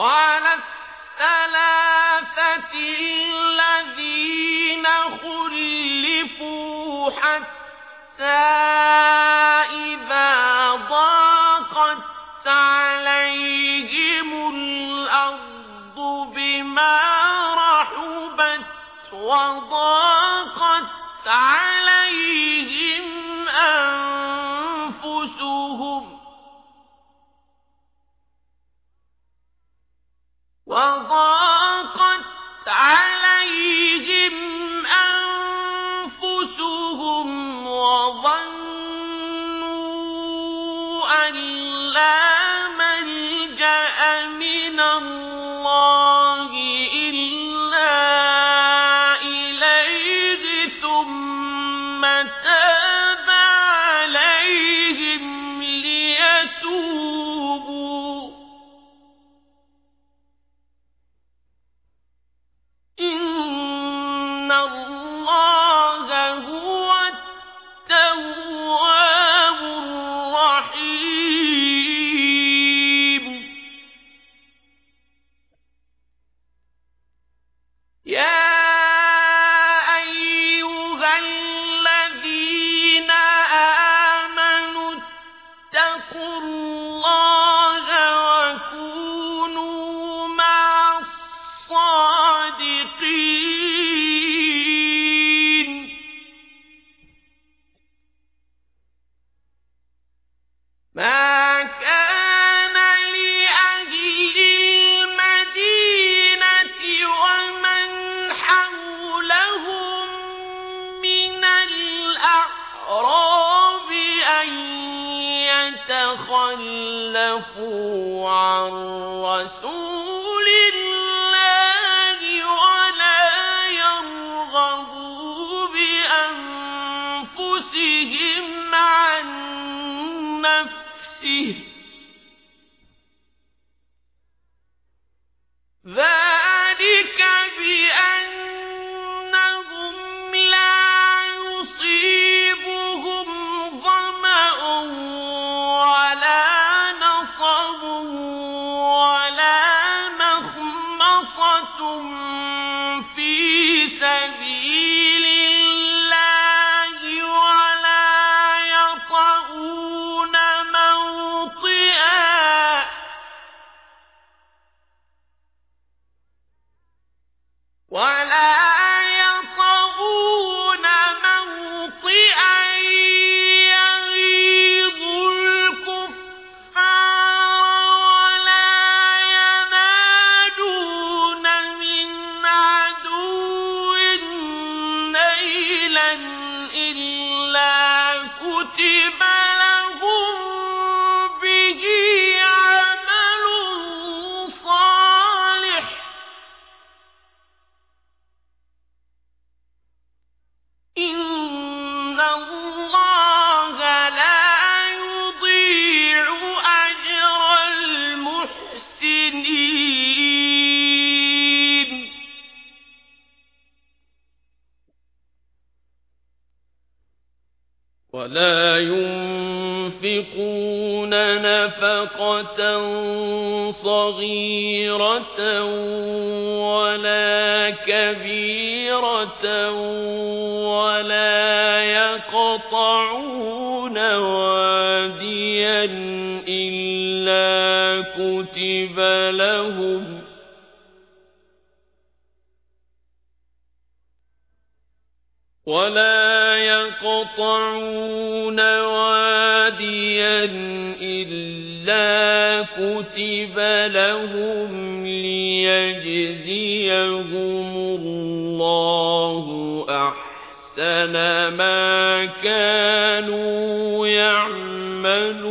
وعلى الذين خلفوا حتى إذا ضاقت عليهم الأرض بما رحبت وضاقت عليهم أنفسهم وضاقت عليهم أنفسهم وظنوا أن لا الأعراب أن يتخلفوا عن رسول ولا ينفقون نفقة صغيرة ولا كبيرة ولا يقطعون واديا إلا كتب لهم ولا يقطعون واديا إلا كتب لهم ليجزيهم الله أحسن ما كانوا يعملون